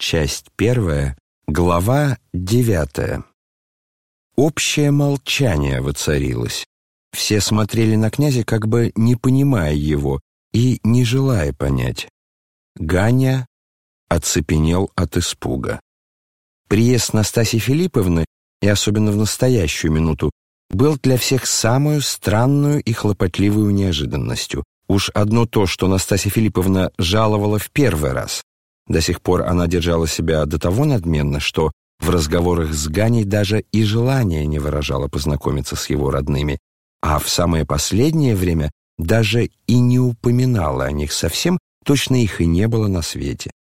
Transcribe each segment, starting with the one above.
Часть первая, глава девятая. Общее молчание воцарилось. Все смотрели на князя, как бы не понимая его и не желая понять. Ганя оцепенел от испуга. Приезд Настасьи Филипповны, и особенно в настоящую минуту, был для всех самую странную и хлопотливую неожиданностью. Уж одно то, что Настасья Филипповна жаловала в первый раз. До сих пор она держала себя до того надменно, что в разговорах с Ганей даже и желания не выражала познакомиться с его родными, а в самое последнее время даже и не упоминала о них совсем, точно их и не было на свете.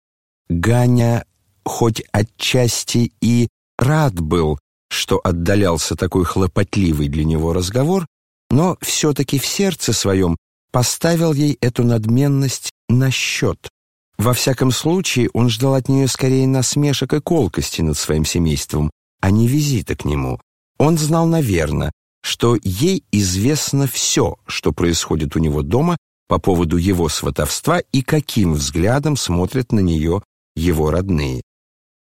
Ганя хоть отчасти и рад был, что отдалялся такой хлопотливый для него разговор, но все-таки в сердце своем поставил ей эту надменность на счет. Во всяком случае, он ждал от нее скорее насмешек и колкости над своим семейством, а не визита к нему. Он знал, наверное, что ей известно все, что происходит у него дома по поводу его сватовства и каким взглядом смотрят на нее его родные.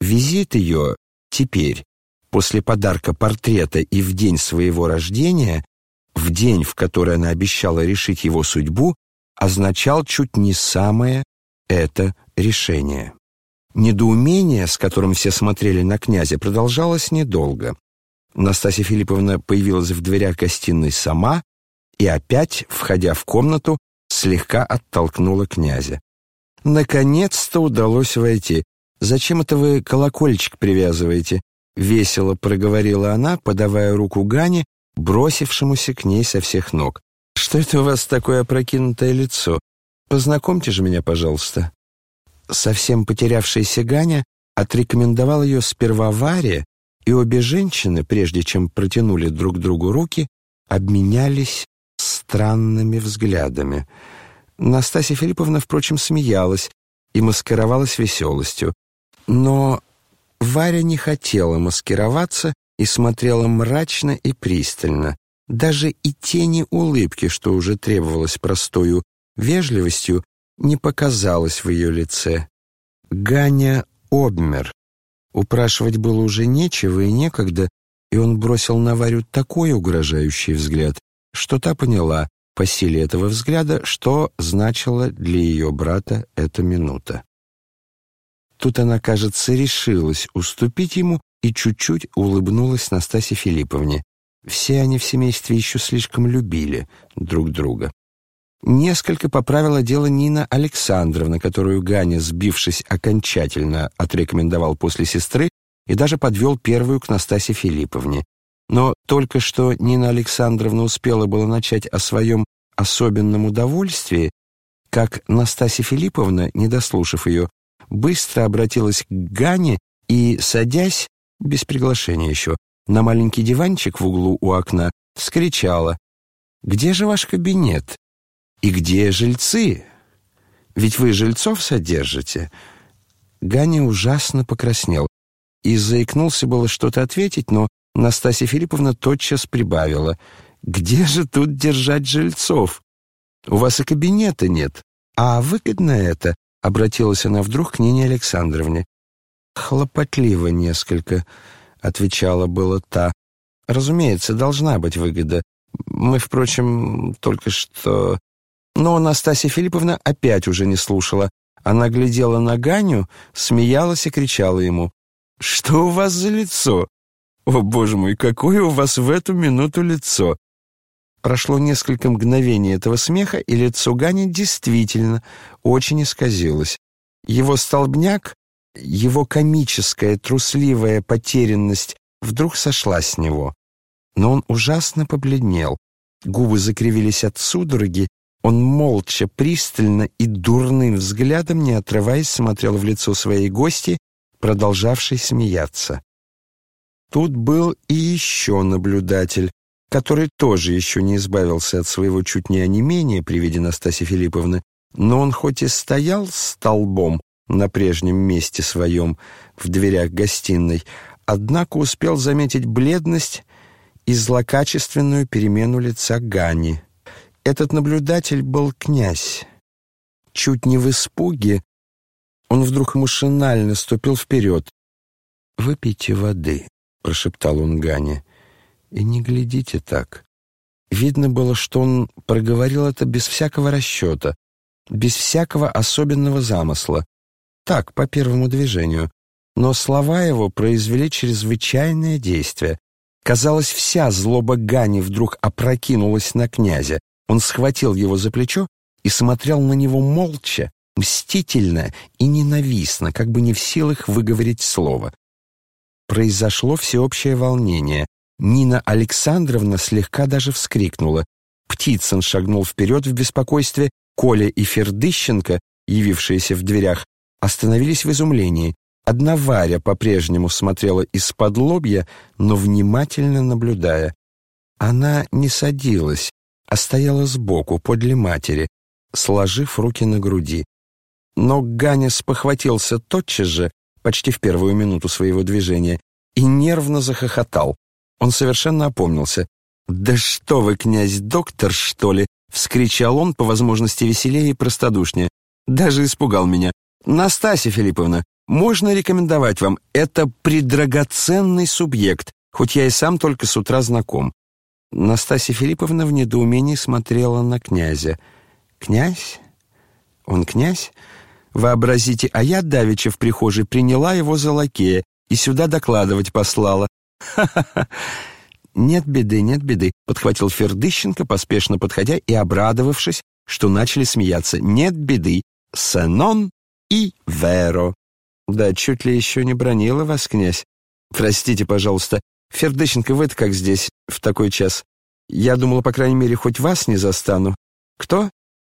Визит ее теперь, после подарка портрета и в день своего рождения, в день, в который она обещала решить его судьбу, означал чуть не самое это решение. Недоумение, с которым все смотрели на князя, продолжалось недолго. Настасья Филипповна появилась в дверях гостиной сама и опять, входя в комнату, слегка оттолкнула князя. «Наконец-то удалось войти. Зачем это вы колокольчик привязываете?» — весело проговорила она, подавая руку Гане, бросившемуся к ней со всех ног. «Что это у вас такое опрокинутое лицо? Познакомьте же меня, пожалуйста». Совсем потерявшаяся Ганя отрекомендовал ее сперва Варе, и обе женщины, прежде чем протянули друг другу руки, обменялись странными взглядами. Настасья Филипповна, впрочем, смеялась и маскировалась веселостью. Но Варя не хотела маскироваться и смотрела мрачно и пристально. Даже и тени улыбки, что уже требовалось простою вежливостью, не показалось в ее лице. Ганя обмер. Упрашивать было уже нечего и некогда, и он бросил на Варю такой угрожающий взгляд, что та поняла по силе этого взгляда, что значила для ее брата эта минута. Тут она, кажется, решилась уступить ему и чуть-чуть улыбнулась Настасье Филипповне. Все они в семействе еще слишком любили друг друга. Несколько поправила дело Нина Александровна, которую Ганя, сбившись окончательно, отрекомендовал после сестры и даже подвел первую к Настасье Филипповне. Но только что Нина Александровна успела было начать о своем особенном удовольствии, как Настасья Филипповна, не дослушав ее, быстро обратилась к Гане и, садясь, без приглашения еще, на маленький диванчик в углу у окна, вскричала «Где же ваш кабинет? И где жильцы? Ведь вы жильцов содержите?» Ганя ужасно покраснел и заикнулся было что-то ответить, но Настасья Филипповна тотчас прибавила. «Где же тут держать жильцов? У вас и кабинета нет. А выгодно это?» Обратилась она вдруг к Нине Александровне. «Хлопотливо несколько», — отвечала была та. «Разумеется, должна быть выгода. Мы, впрочем, только что...» Но Настасья Филипповна опять уже не слушала. Она глядела на Ганю, смеялась и кричала ему. «Что у вас за лицо? О, боже мой, какое у вас в эту минуту лицо!» Прошло несколько мгновений этого смеха, и лицо Гани действительно очень исказилось. Его столбняк, его комическая, трусливая потерянность вдруг сошла с него. Но он ужасно побледнел, губы закривились от судороги, он молча, пристально и дурным взглядом, не отрываясь, смотрел в лицо своей гости, продолжавшей смеяться. Тут был и еще наблюдатель, который тоже еще не избавился от своего чуть не онемения при виде Настасьи Филипповны, но он хоть и стоял столбом на прежнем месте своем в дверях гостиной, однако успел заметить бледность и злокачественную перемену лица Гани. Этот наблюдатель был князь. Чуть не в испуге Он вдруг машинально ступил вперед. «Выпейте воды», — прошептал он Гане, — «и не глядите так». Видно было, что он проговорил это без всякого расчета, без всякого особенного замысла. Так, по первому движению. Но слова его произвели чрезвычайное действие. Казалось, вся злоба Гани вдруг опрокинулась на князя. Он схватил его за плечо и смотрел на него молча, мстительно и ненавистно, как бы не в силах выговорить слово. Произошло всеобщее волнение. Нина Александровна слегка даже вскрикнула. Птицын шагнул вперед в беспокойстве, Коля и Фердыщенко, явившиеся в дверях, остановились в изумлении. Одна Варя по-прежнему смотрела из-под лобья, но внимательно наблюдая. Она не садилась, а стояла сбоку, подле матери, сложив руки на груди. Но Ганес похватился тотчас же, почти в первую минуту своего движения, и нервно захохотал. Он совершенно опомнился. «Да что вы, князь-доктор, что ли?» — вскричал он, по возможности веселее и простодушнее. Даже испугал меня. «Настасья Филипповна, можно рекомендовать вам, это предрагоценный субъект, хоть я и сам только с утра знаком». Настасья Филипповна в недоумении смотрела на князя. «Князь? Он князь? Вообразите, а я давеча в прихожей приняла его за лакея и сюда докладывать послала. Ха-ха-ха!» «Нет беды, нет беды», — подхватил Фердыщенко, поспешно подходя и обрадовавшись, что начали смеяться. «Нет беды, Сенон и Веро». «Да, чуть ли еще не бронила вас, князь. Простите, пожалуйста. Фердыщенко, вы-то как здесь в такой час? Я думала, по крайней мере, хоть вас не застану. Кто?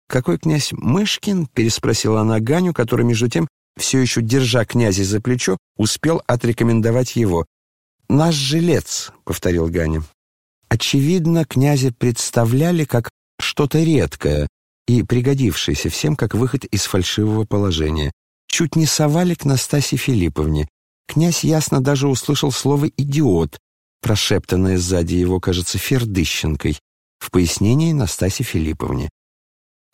Какой князь Мышкин?» — переспросила она Ганю, который, между тем, все еще держа князя за плечо, успел отрекомендовать его. «Наш жилец», — повторил Ганя. Очевидно, князя представляли как что-то редкое и пригодившееся всем как выход из фальшивого положения. Чуть не совали к Настасье Филипповне. Князь ясно даже услышал слово «идиот», прошептанное сзади его, кажется, Фердыщенкой, в пояснении Настасье Филипповне.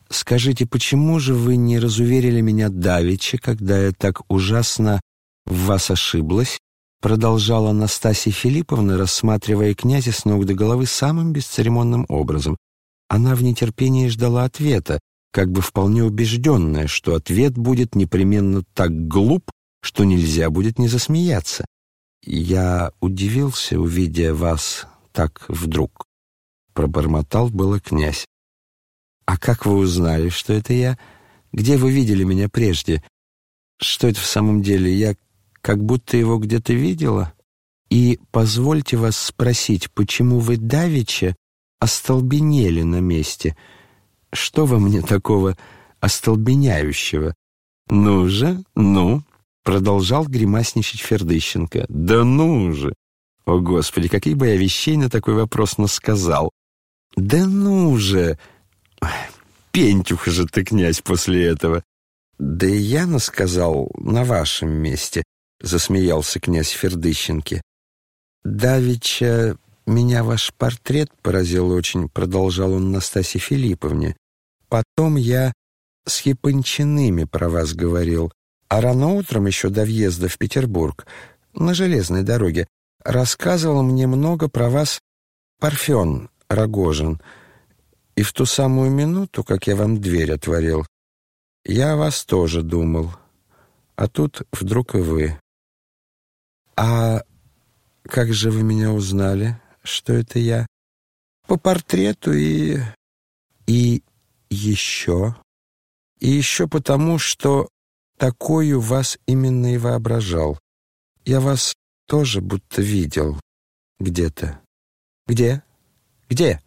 «Скажите, почему же вы не разуверили меня давеча, когда я так ужасно в вас ошиблась?» Продолжала Настасья Филипповна, рассматривая князя с ног до головы самым бесцеремонным образом. Она в нетерпении ждала ответа, как бы вполне убежденная, что ответ будет непременно так глуп, что нельзя будет не засмеяться. «Я удивился, увидя вас так вдруг», — пробормотал было князь. «А как вы узнали, что это я? Где вы видели меня прежде? Что это в самом деле? Я как будто его где-то видела. И позвольте вас спросить, почему вы давеча остолбенели на месте? Что во мне такого остолбеняющего? Ну же, ну, продолжал гримасничать Фердыщенко. Да ну же! О, Господи, какие бы я вещей на такой вопрос насказал. Да ну же! Пентюх же ты, князь, после этого. Да и я насказал на вашем месте. — засмеялся князь Фердыщенки. «Давеча меня ваш портрет поразил очень», — продолжал он Настасье Филипповне. «Потом я с Япончиными про вас говорил, а рано утром, еще до въезда в Петербург, на железной дороге, рассказывал мне много про вас Парфен Рогожин. И в ту самую минуту, как я вам дверь отворил, я о вас тоже думал. А тут вдруг и вы. «А как же вы меня узнали, что это я?» «По портрету и... и еще. И еще потому, что такую вас именно и воображал. Я вас тоже будто видел где-то. Где? Где?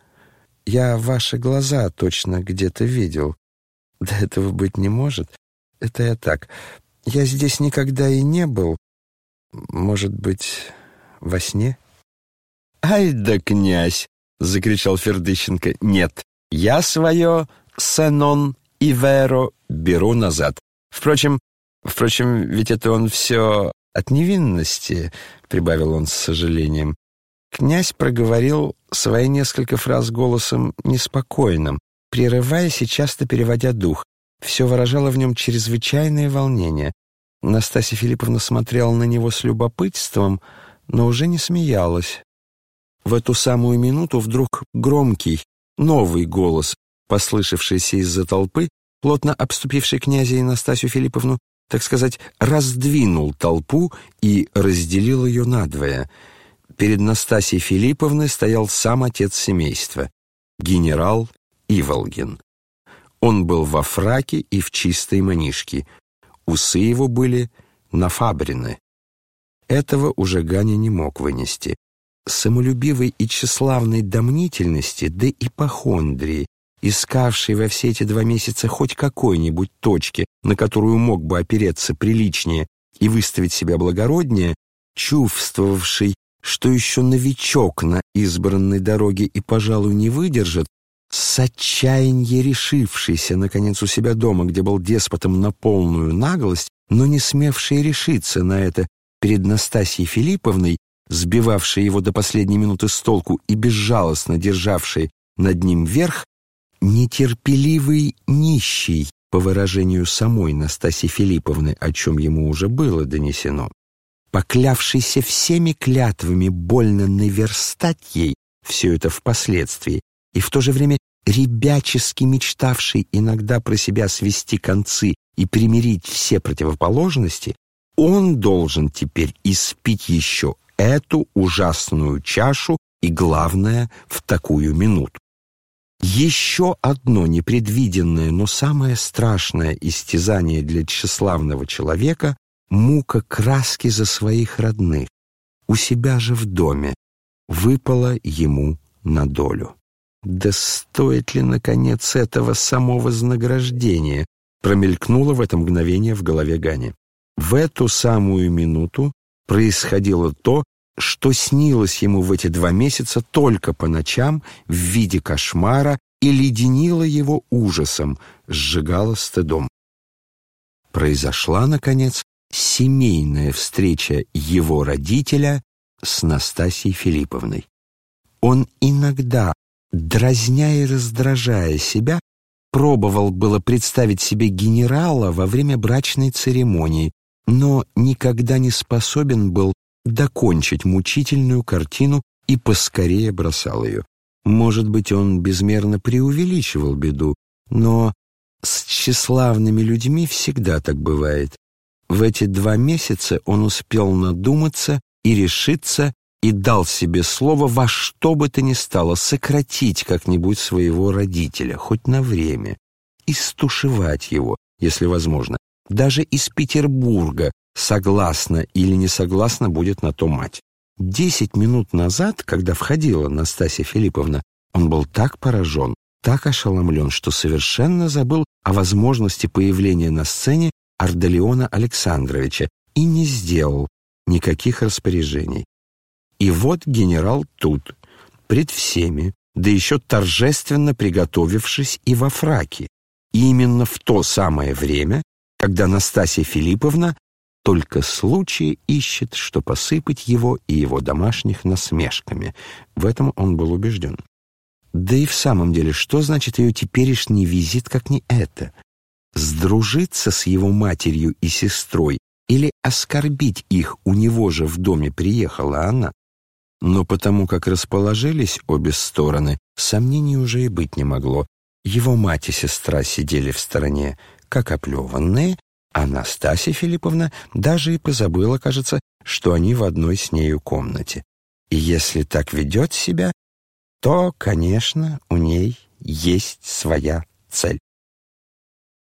Я ваши глаза точно где-то видел. Да этого быть не может. Это я так. Я здесь никогда и не был, может быть, во сне? «Ай да князь!» — закричал Фердыщенко. «Нет, я свое Сенон и Веро беру назад. Впрочем, впрочем, ведь это он все от невинности», — прибавил он с сожалением. Князь проговорил свои несколько фраз голосом неспокойным, прерываясь и часто переводя дух. Все выражало в нем чрезвычайное волнение. Настасья Филипповна смотрела на него с любопытством, но уже не смеялась. В эту самую минуту вдруг громкий, новый голос, послышавшийся из-за толпы, плотно обступивший князя и Настасью Филипповну, так сказать, раздвинул толпу и разделил ее надвое. Перед Настасьей Филипповной стоял сам отец семейства, генерал Иволгин. Он был во фраке и в чистой манишке. Усы его были нафабрены. Этого уже Ганя не мог вынести. Самолюбивой и тщеславной домнительности, да ипохондрии, искавшей во все эти два месяца хоть какой-нибудь точки, на которую мог бы опереться приличнее и выставить себя благороднее, чувствовавший, что еще новичок на избранной дороге и, пожалуй, не выдержит, с отчаяния решившийся, наконец, у себя дома, где был деспотом на полную наглость, но не смевший решиться на это перед Настасьей Филипповной, сбивавшей его до последней минуты с толку и безжалостно державшей над ним верх, нетерпеливый нищий, по выражению самой Настасьи Филипповны, о чем ему уже было донесено, поклявшийся всеми клятвами больно наверстать ей все это впоследствии, и в то же время ребячески мечтавший иногда про себя свести концы и примирить все противоположности, он должен теперь испить еще эту ужасную чашу и, главное, в такую минуту. Еще одно непредвиденное, но самое страшное истязание для тщеславного человека — мука краски за своих родных. У себя же в доме выпало ему на долю. Да стоит ли, наконец, этого само вознаграждения? Промелькнуло в это мгновение в голове Гани. В эту самую минуту происходило то, что снилось ему в эти два месяца только по ночам в виде кошмара и леденило его ужасом, сжигало стыдом. Произошла, наконец, семейная встреча его родителя с Настасьей Филипповной. Он иногда дразня и раздражая себя, пробовал было представить себе генерала во время брачной церемонии, но никогда не способен был докончить мучительную картину и поскорее бросал ее. Может быть, он безмерно преувеличивал беду, но с тщеславными людьми всегда так бывает. В эти два месяца он успел надуматься и решиться и дал себе слово во что бы то ни стало сократить как-нибудь своего родителя, хоть на время, и стушевать его, если возможно. Даже из Петербурга согласна или не согласна будет на то мать. Десять минут назад, когда входила Настасья Филипповна, он был так поражен, так ошеломлен, что совершенно забыл о возможности появления на сцене Ардалиона Александровича и не сделал никаких распоряжений. И вот генерал тут, пред всеми, да еще торжественно приготовившись и во фраке. Именно в то самое время, когда Настасья Филипповна только случай ищет, что посыпать его и его домашних насмешками. В этом он был убежден. Да и в самом деле, что значит ее теперешний визит, как не это? Сдружиться с его матерью и сестрой или оскорбить их у него же в доме приехала она? Но потому как расположились обе стороны, сомнений уже и быть не могло. Его мать и сестра сидели в стороне, как оплеванные, а Настасья Филипповна даже и позабыла, кажется, что они в одной с нею комнате. И если так ведет себя, то, конечно, у ней есть своя цель.